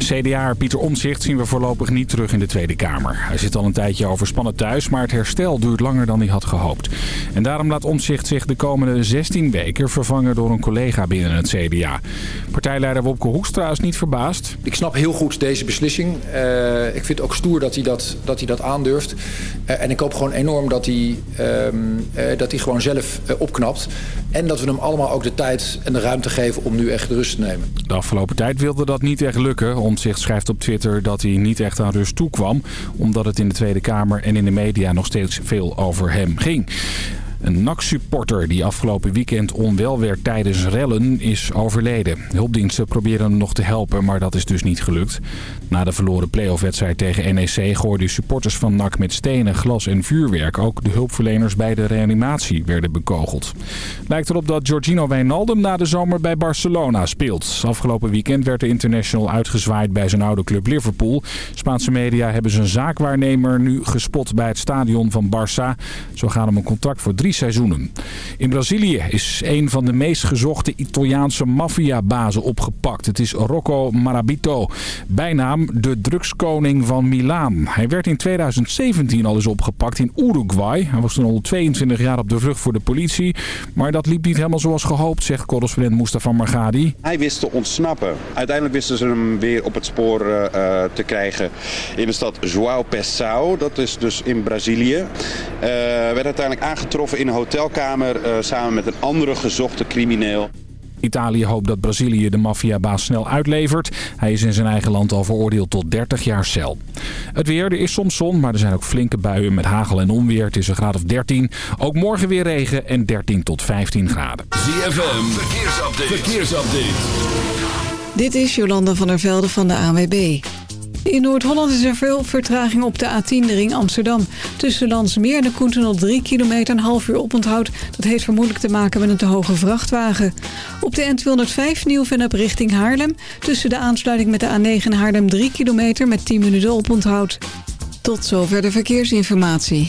CDA Pieter Omtzigt zien we voorlopig niet terug in de Tweede Kamer. Hij zit al een tijdje overspannen thuis, maar het herstel duurt langer dan hij had gehoopt. En daarom laat Omtzigt zich de komende 16 weken vervangen door een collega binnen het CDA. Partijleider Wopke Hoekstra is niet verbaasd. Ik snap heel goed deze beslissing. Uh, ik vind het ook stoer dat hij dat, dat, hij dat aandurft. Uh, en ik hoop gewoon enorm dat hij, um, uh, dat hij gewoon zelf opknapt. En dat we hem allemaal ook de tijd en de ruimte geven om nu echt rust te nemen. De afgelopen tijd wilde dat niet echt lukken. Omtzigt schrijft op Twitter dat hij niet echt aan rust toekwam... omdat het in de Tweede Kamer en in de media nog steeds veel over hem ging. Een NAC-supporter die afgelopen weekend onwel werd tijdens rellen is overleden. Hulpdiensten proberen hem nog te helpen, maar dat is dus niet gelukt. Na de verloren playoff-wedstrijd tegen NEC gooiden supporters van NAC met stenen, glas en vuurwerk. Ook de hulpverleners bij de reanimatie werden bekogeld. Lijkt erop dat Giorgino Wijnaldum na de zomer bij Barcelona speelt. Afgelopen weekend werd de international uitgezwaaid bij zijn oude club Liverpool. Spaanse media hebben zijn zaakwaarnemer nu gespot bij het stadion van Barça. Zo gaan hem een contract voor drie seizoenen. In Brazilië is een van de meest gezochte Italiaanse maffiabazen opgepakt. Het is Rocco Marabito, bijnaam de drugskoning van Milaan. Hij werd in 2017 al eens opgepakt in Uruguay. Hij was toen al 22 jaar op de vlucht voor de politie. Maar dat liep niet helemaal zoals gehoopt, zegt correspondent Mustafa Margadi. Hij wist te ontsnappen. Uiteindelijk wisten ze hem weer op het spoor uh, te krijgen in de stad João Pessoa. Dat is dus in Brazilië. Uh, werd uiteindelijk aangetroffen in een hotelkamer uh, samen met een andere gezochte crimineel. Italië hoopt dat Brazilië de maffiabaas snel uitlevert. Hij is in zijn eigen land al veroordeeld tot 30 jaar cel. Het weer, er is soms zon, maar er zijn ook flinke buien met hagel en onweer. Het is een graad of 13. Ook morgen weer regen en 13 tot 15 graden. ZFM, verkeersupdate. verkeersupdate. Dit is Jolanda van der Velde van de ANWB. In Noord-Holland is er veel vertraging op de A10, de ring Amsterdam. Tussen Landsmeer en de Koentunnel 3 kilometer een half uur oponthoud. Dat heeft vermoedelijk te maken met een te hoge vrachtwagen. Op de N205 Nieuw-Vennep richting Haarlem. Tussen de aansluiting met de A9 Haarlem 3 kilometer met 10 minuten oponthoud. Tot zover de verkeersinformatie.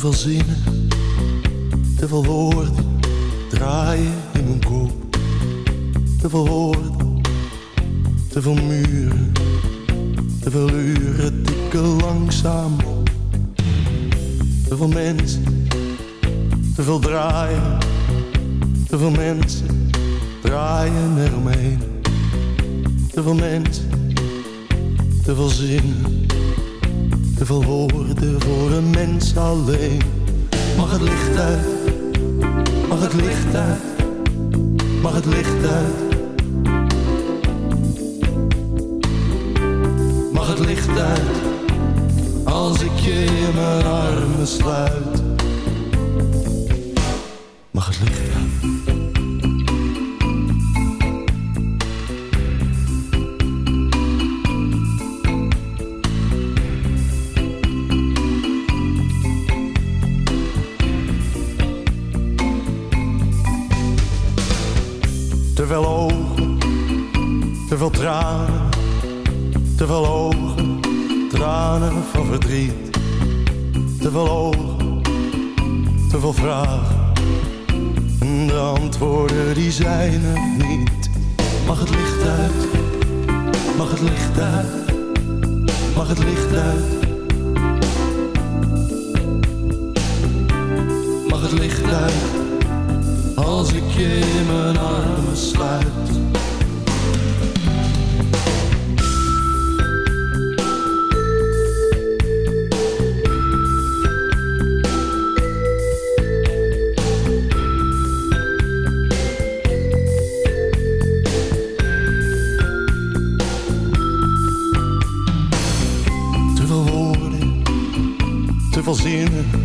zoveel zinnen. die zijn het niet. Mag het licht uit, mag het licht uit, mag het licht uit. Mag het licht uit, als ik je in mijn armen sluit in.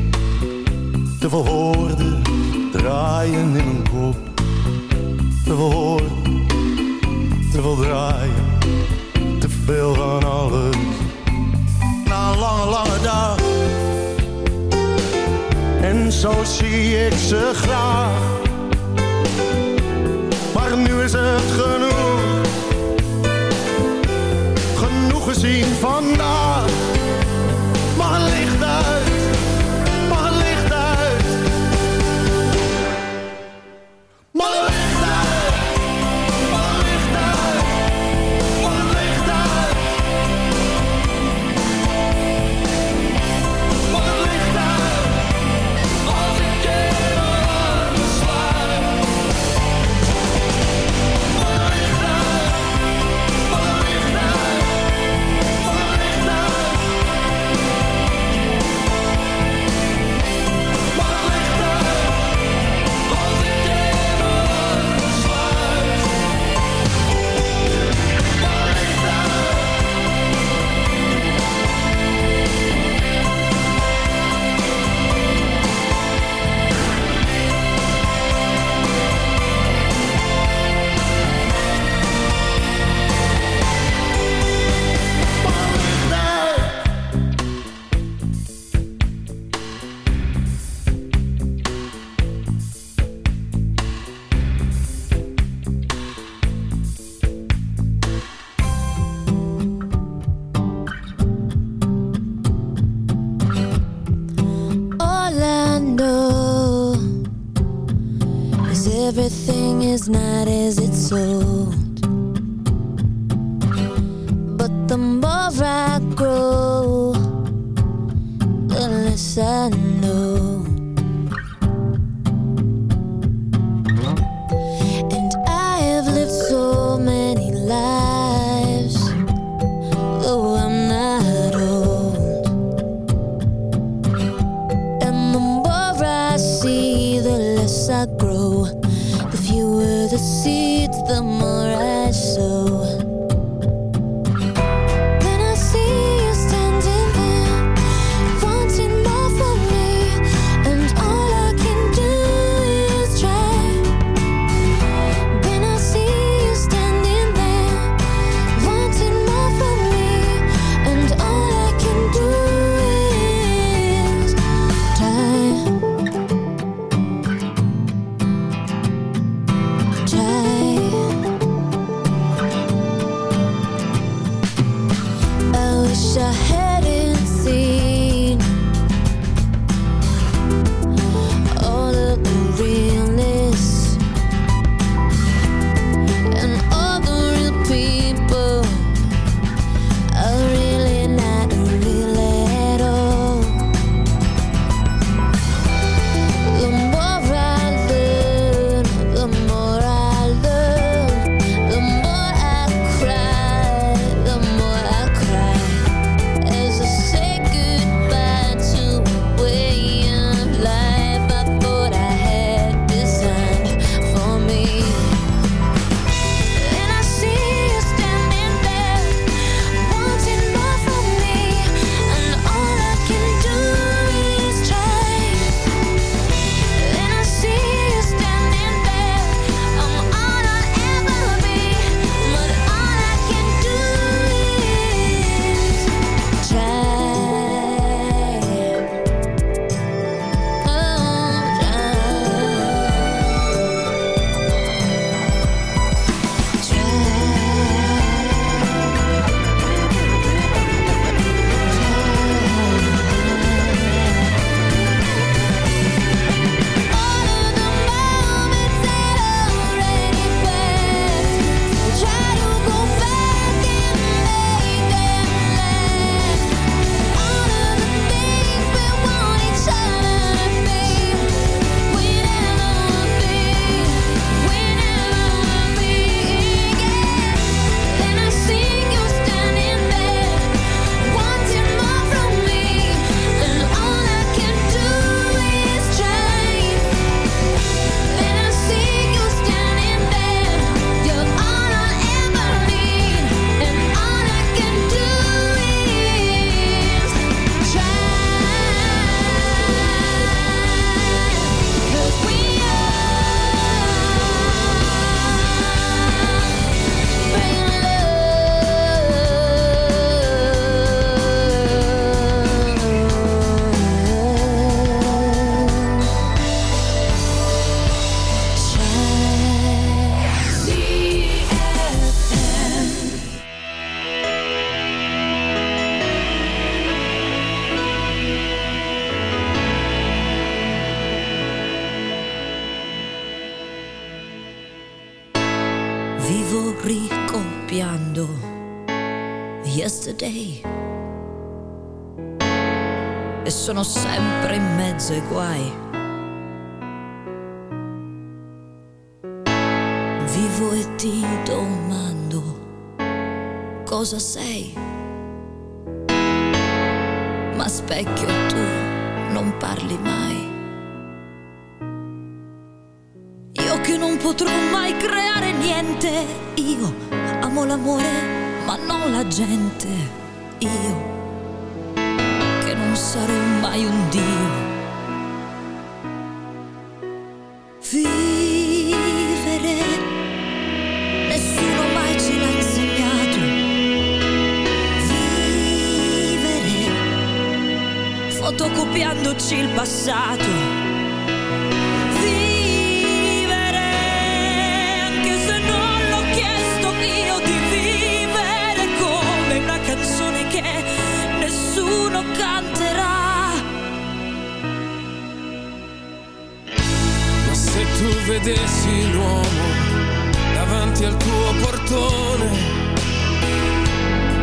Portone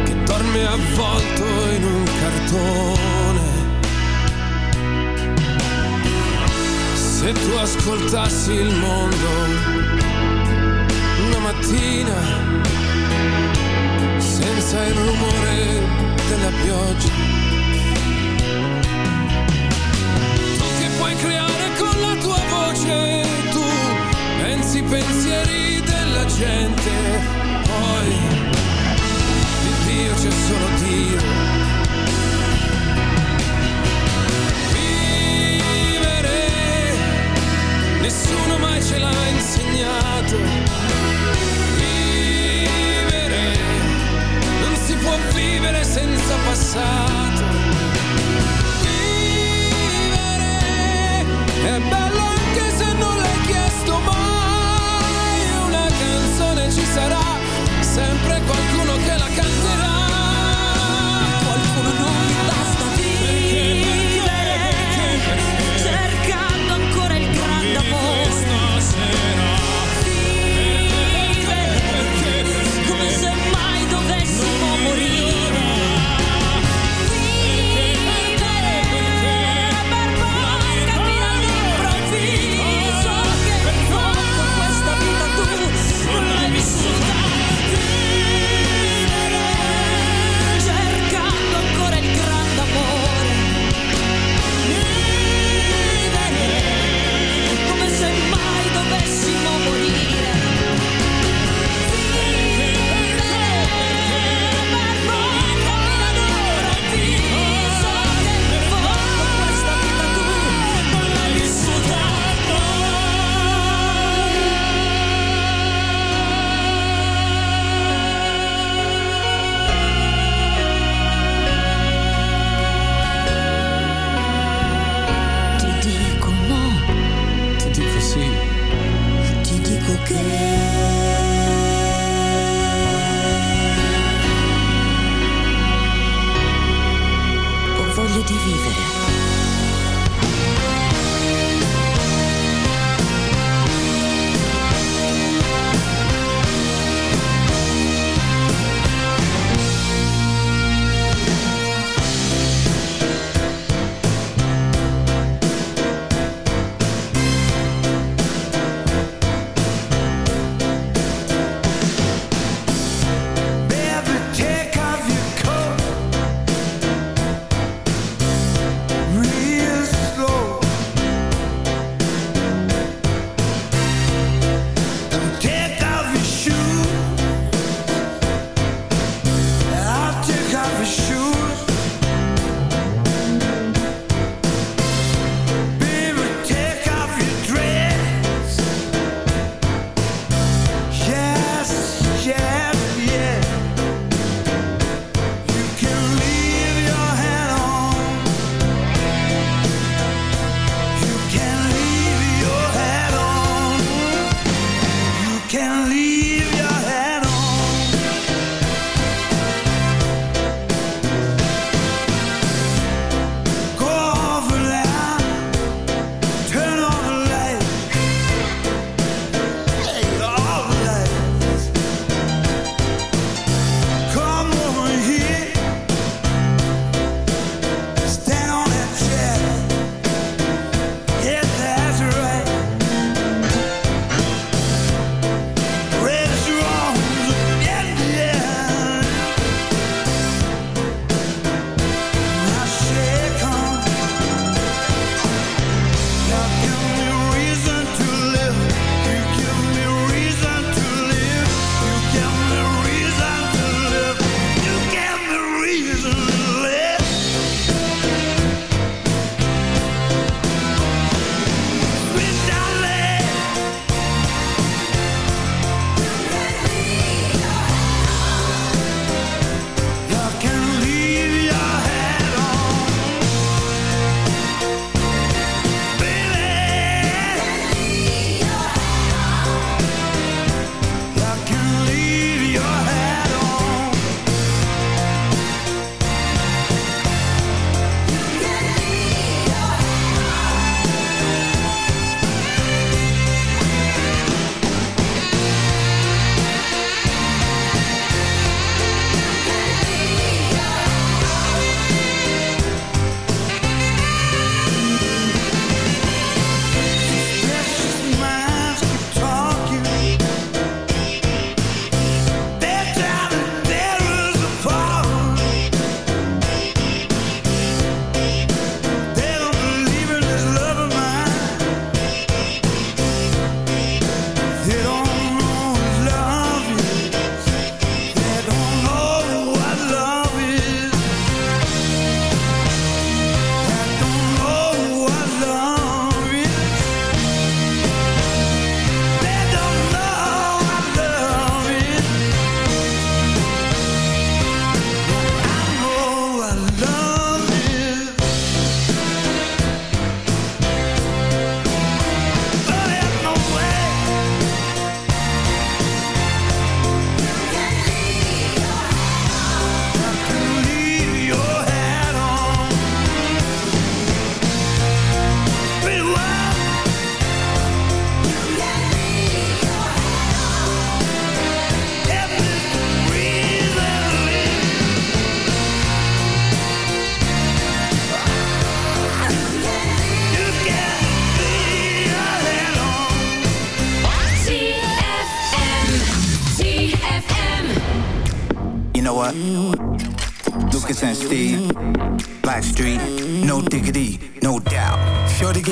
che dorme avvolto in un cartone. Se tu ascoltassi il mondo una mattina senza il rumore della pioggia. Tu che puoi creare con la tua voce, tu pensi pensieri della gente, poi di Dio c'è solo Dio. Vivere, nessuno mai ce l'ha insegnato. Vivere, non si può vivere senza passato. Vivere è bello anche se non l'hai chiesto sarà, sempre qualcuno che la canterà, qualcuno non.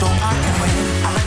Don't I can.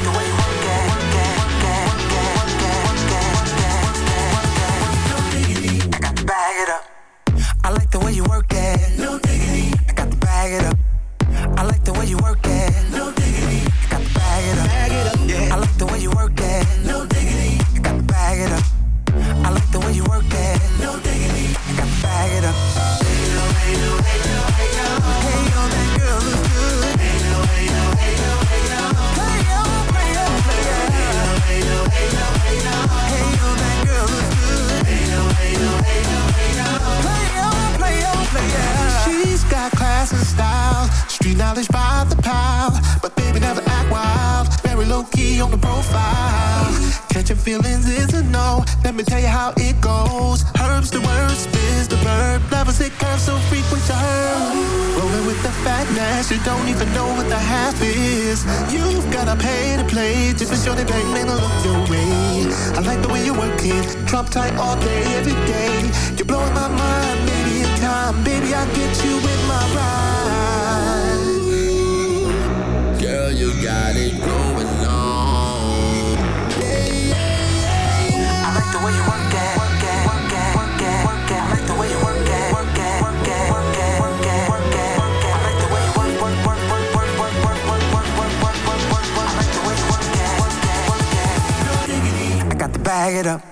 Show me baby, man, I love your way. I like the way you work it, drop tight all day, every day. You're blowing my mind, baby. in time, baby, I'll get you. bag it up.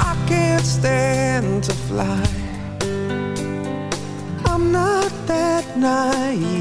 I can't stand to fly. I'm not that naive.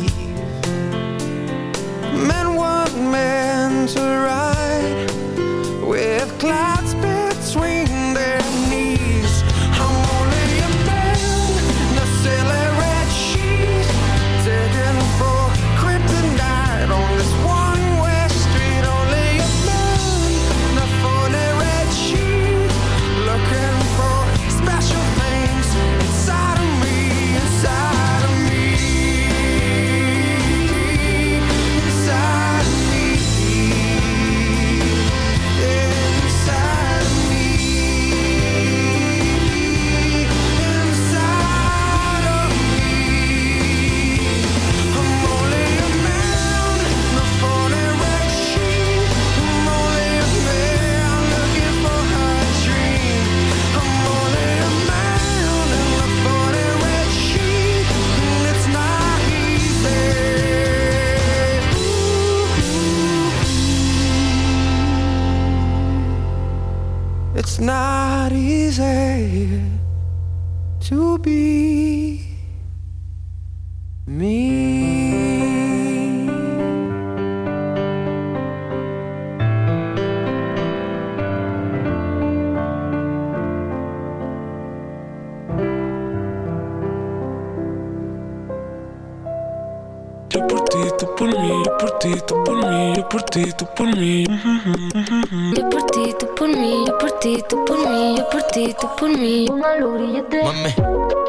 Por ti, tú por mí. Mami.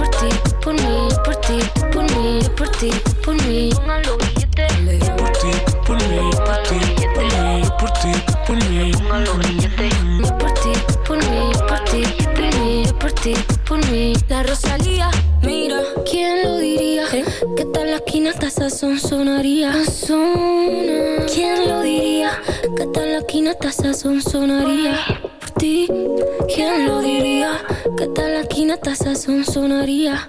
Mí, yo por ti, tú por mí. Póngalo. Yo por ti, tú por mí, por ti, por mí, yo por ti, tú por mí. Póngalo. Yo por ti, tú por mí, por ti, por mí, yo por ti, tú por mí. La Rosalía, mira, ¿quién lo diría? Que tal la esquina hasta sazón sonaría. ¿Quién lo diría? Que tal la esquina hasta sazón sonaría. Por ti, ¿quién lo diría? Que tal la esquina hasta sazón sonaría.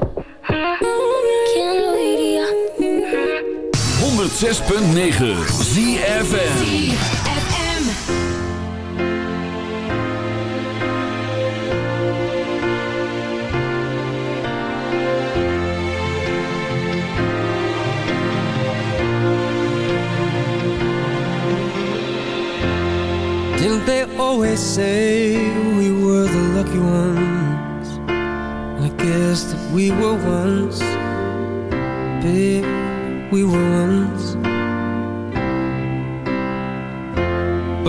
106.9 ZFM. Didn't they always say we were the lucky ones? And I guess that we were once, babe, we were once.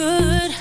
Good.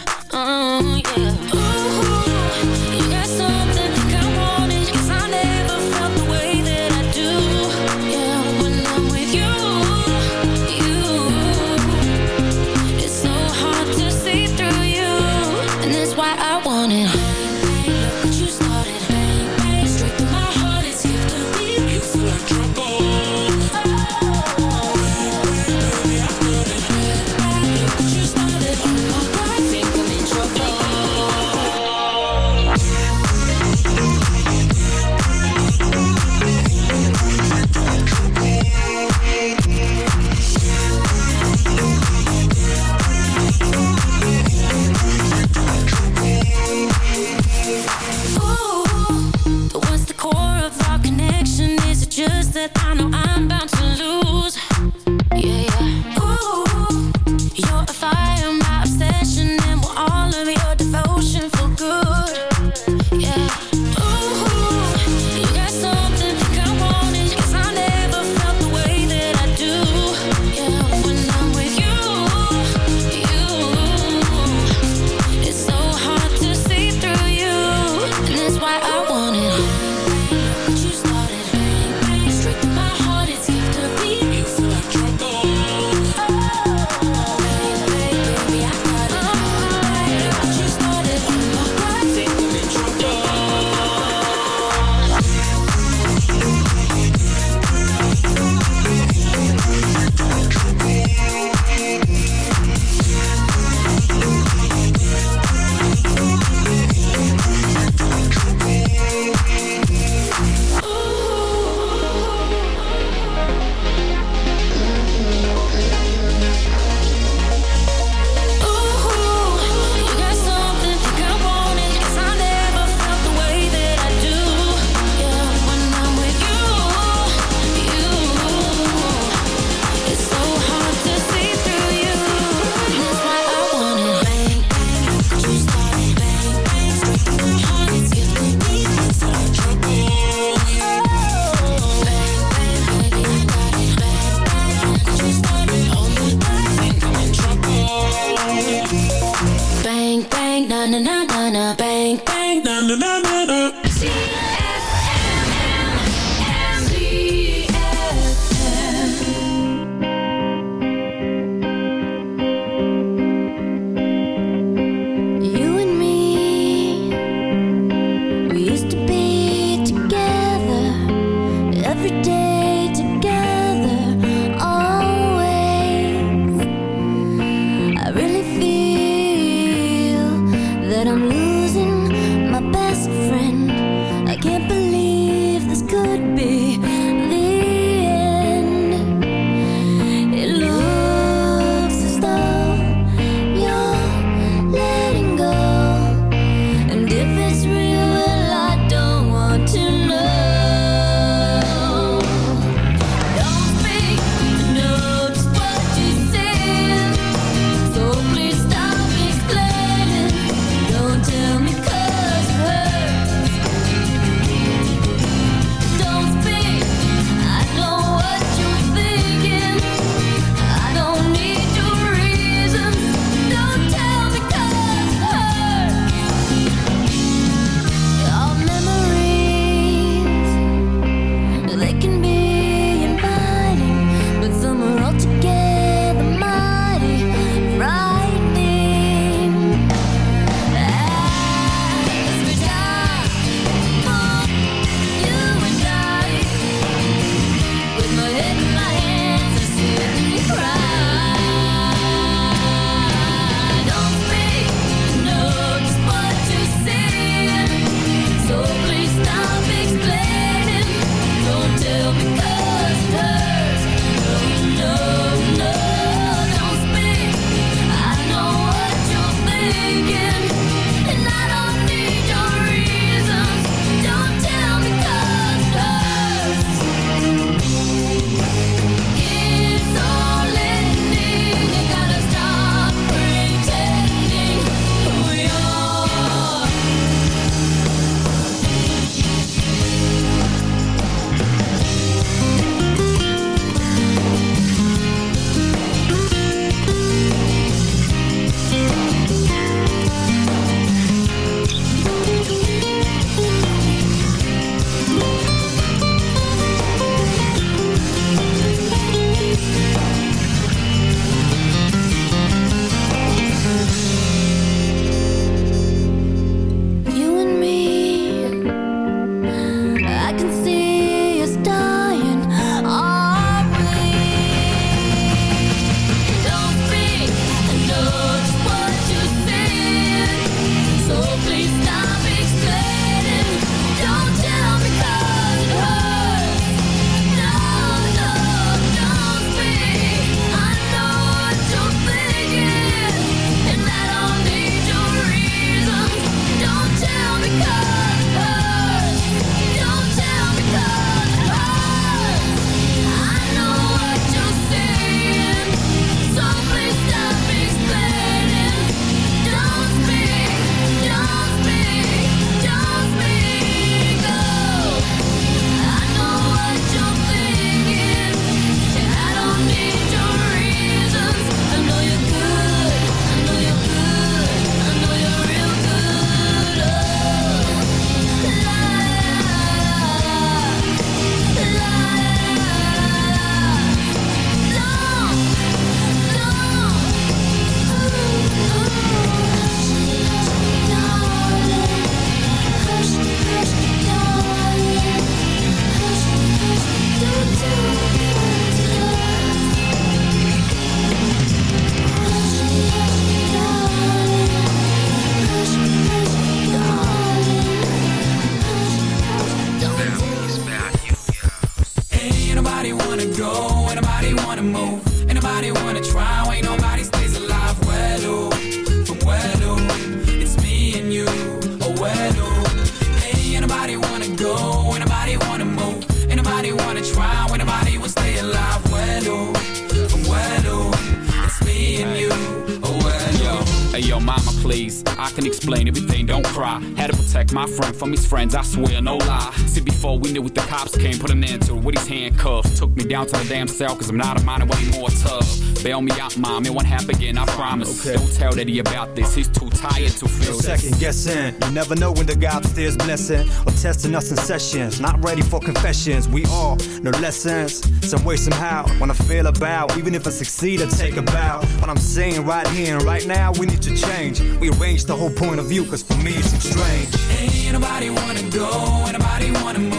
We knew what the cops came, put an end to it with his handcuffs. Took me down to the damn cell, cause I'm not a minor anymore tough. Bail me out, mom, it won't happen again, I promise. Don't tell Daddy about this, he's too tired to feel No second guessing. You never know when the guy upstairs blessing or testing us in sessions. Not ready for confessions. We all know lessons. Some way, somehow. When I feel about, even if I succeed, I take a bow. What I'm saying right here and right now, we need to change. We arrange the whole point of view, cause for me it's seems strange. Ain't nobody wanna go, ain't nobody wanna move,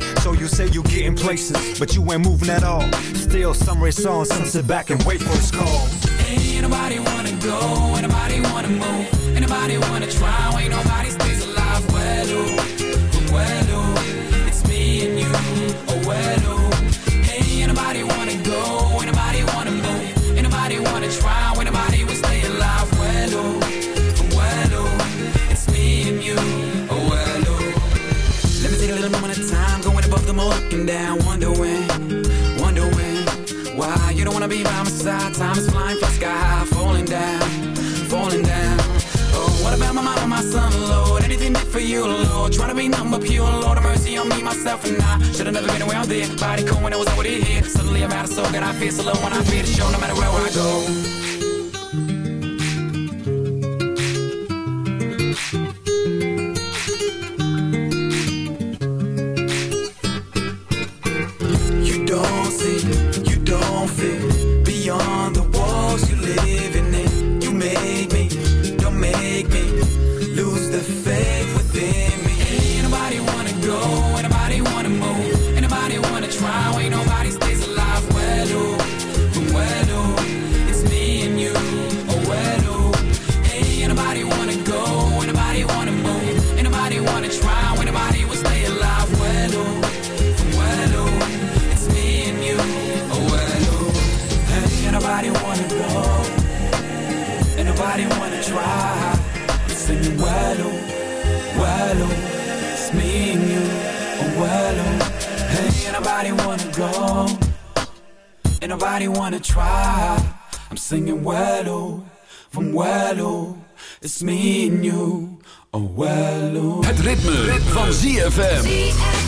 So you say you getting places, but you ain't moving at all. Still, on, some sit back and wait for his call. Ain't nobody wanna go, ain't nobody wanna move, ain't nobody wanna try, ain't nobody Time is flying, fly sky high, falling down, falling down. Oh, what about my mama, my son, Lord? Anything for you, Lord? Trying to be number pure, Lord, have mercy on me, myself, and I. Should've never been around there. Body cold when I was over here. Suddenly I'm out of soul, and I feel so low when I feel the show, no matter where I go. Anybody wanna try? I'm singing Wello from Wello. It's me and you, oh Wello. Het ritme, ritme. van ZFM.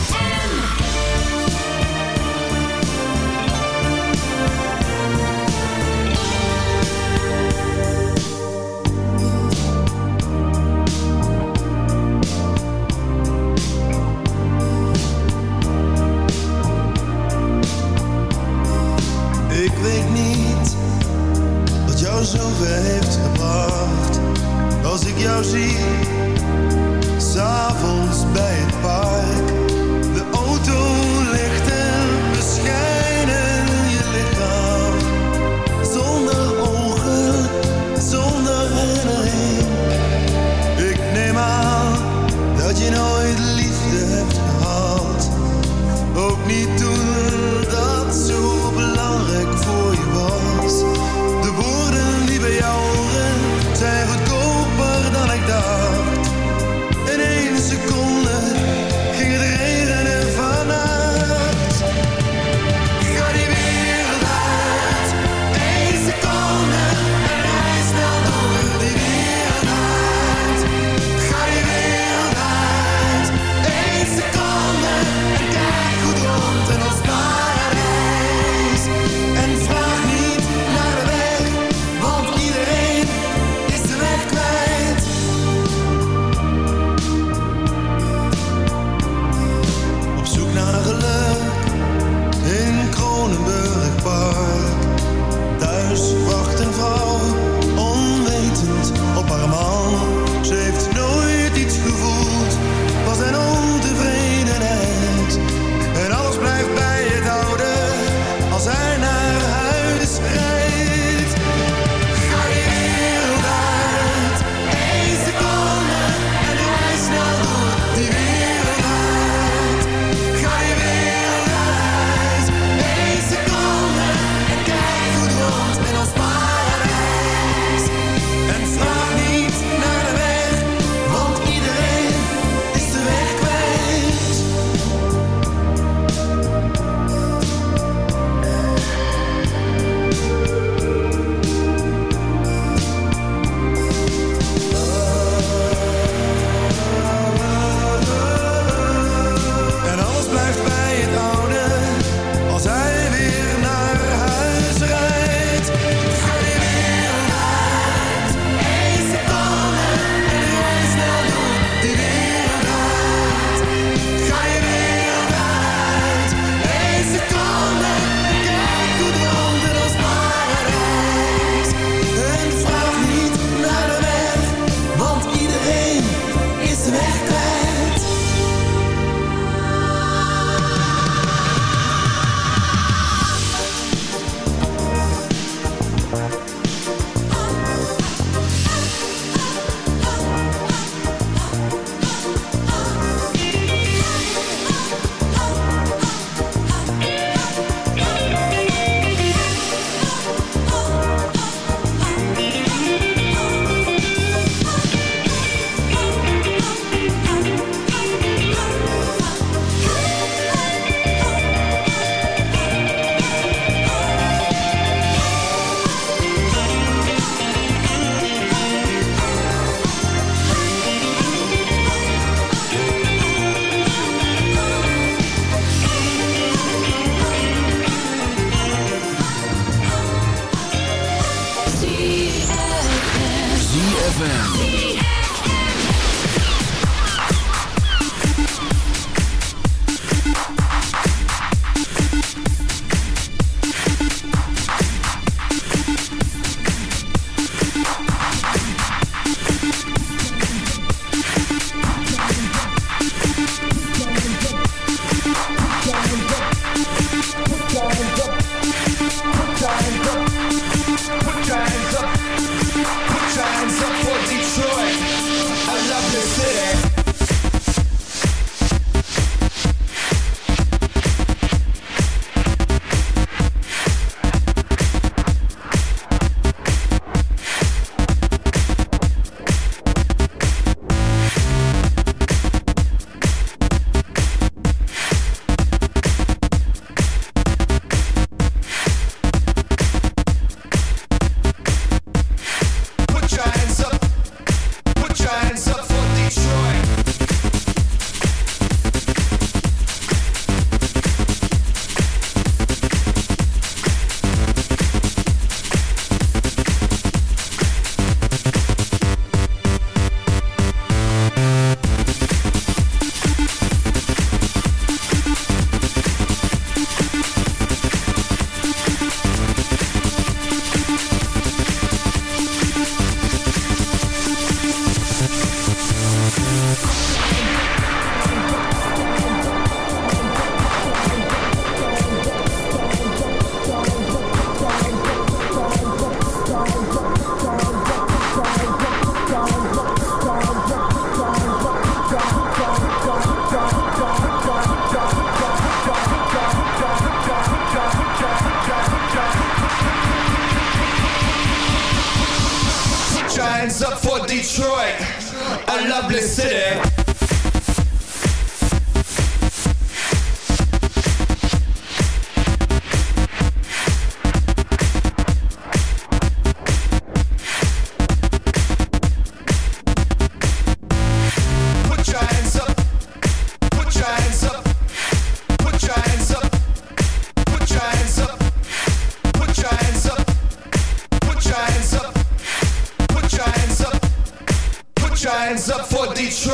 true.